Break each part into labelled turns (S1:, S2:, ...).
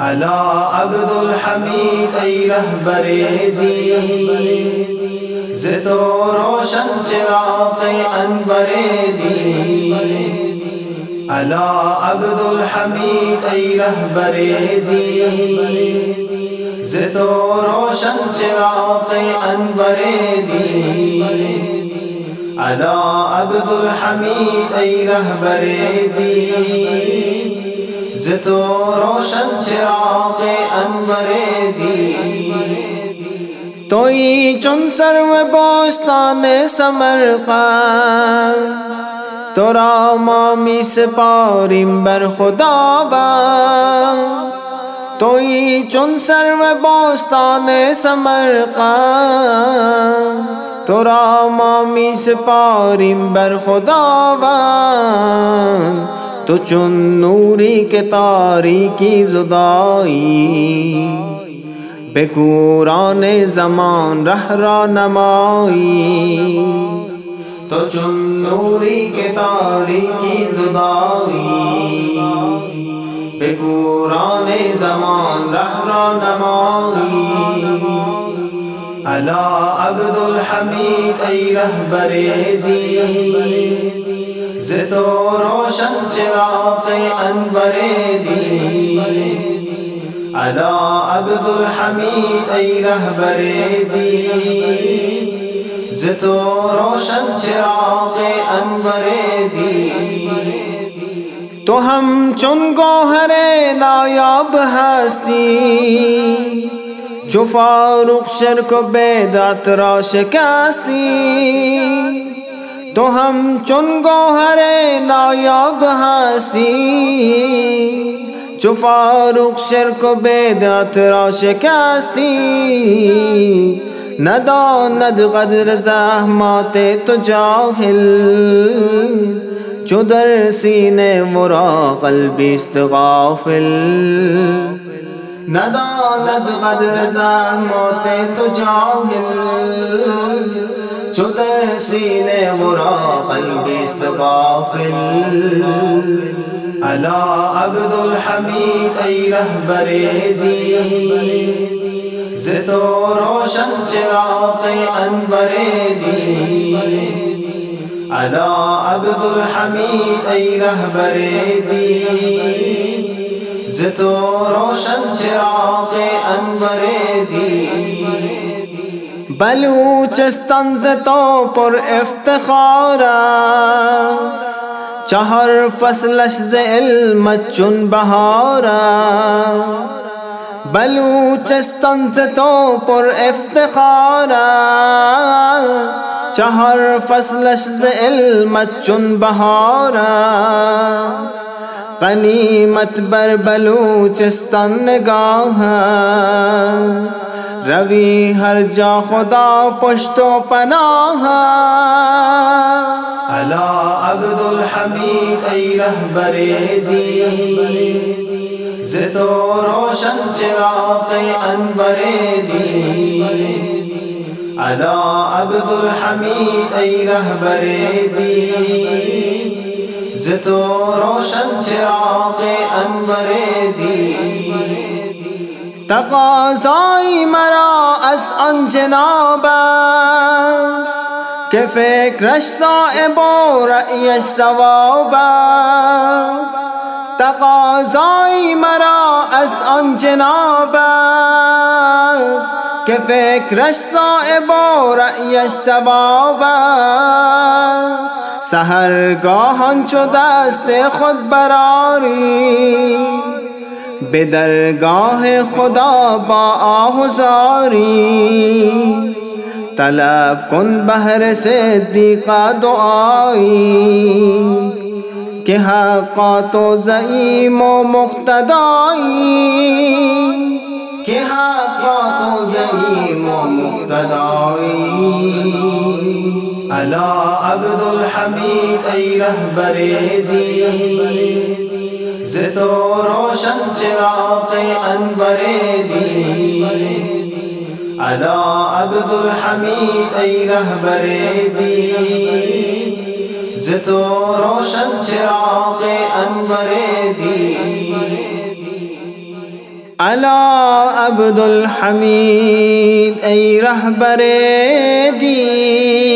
S1: ألا عبد الحميد أي رهبر يهدي روشن چراغ انبر دی ألا عبد الحمید ای رہبر دی زتو روشن چراغ انبر دی ألا عبد الحمید ای رہبر دی زتو روشن چراغ انور دی توئی چن سرو بوستان سمر خان۔ تورا مامی سپاریم بر خدا با توئی چن سرو بوستان سمر خان۔ تورا مامی سپاریم بر خدا تو چن نوری کے تاری کی زدائی۔ به گوران زمان ره را نمایی. تو چون نوری که تاریکی زدایی. به گوران زمان ره را نمایی. علا عبدالحمید ای رهبر دین. ز تو روشن چراغ انور الا عبد الحمید ای رہبر دی زتو روشن چراغ انور دی تو ہم چن گوہر نایاب ہستی. جو فاروق شرک بیدات را شکستی. تو ہم چن گوہر نایاب ہستی. جو فاروق شرک بیدات را شکستی نداند قدر زحمات تو جاہل۔ جو در سینے ورا قلبی استغافل نداند قدر زحمات تو جاہل۔ در سینے مرا قلبی استغافل الا عبد الحمید ای رہبر دی زتو روشن چراغ انور دی الا عبد الحمید ای رہبر دی زتو روشن چراغ انور دی بلوچستان زتو پر افتخار چهر فصلش ز علم چون بهارا بلوچستان زتو پر افتخار چهر فصلش ز علم چون بهارا غنیمت بر بلوچستان نگاہ روی ہر جا خدا پشت و پناہ۔ الا عبد الحمید ای رہبر دی زتو روشن چراغ انور دی الا عبد الحمید ای رہبر دی زتو روشن چراغ انور دی تقاضائی مرا از آن جناب است که فکرش صائب و رأیش ثواب است. تقاضائی مرا از آن جناب است که فکرش صائب و رأیش ثواب است. سهرگاهان چو دست خود براری به درگاه خدا با آهزاری طلب کن بهر صدیقا دعایی که حقات و زعیم و مقتدایی که حقات و زعیم و مقتدایی علا عبدالحمید ای رهبر دی زتو روشن چراغ انور دی علا عبدالحمید ای رهبر دی زتو روشن چراغ انور دی علا عبدالحمید ای رهبر دی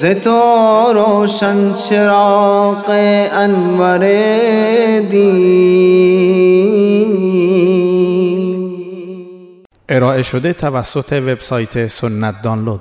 S1: زتو روشن چراغ انور دی
S2: ارائه شده توسط وبسایت سنت دانلود.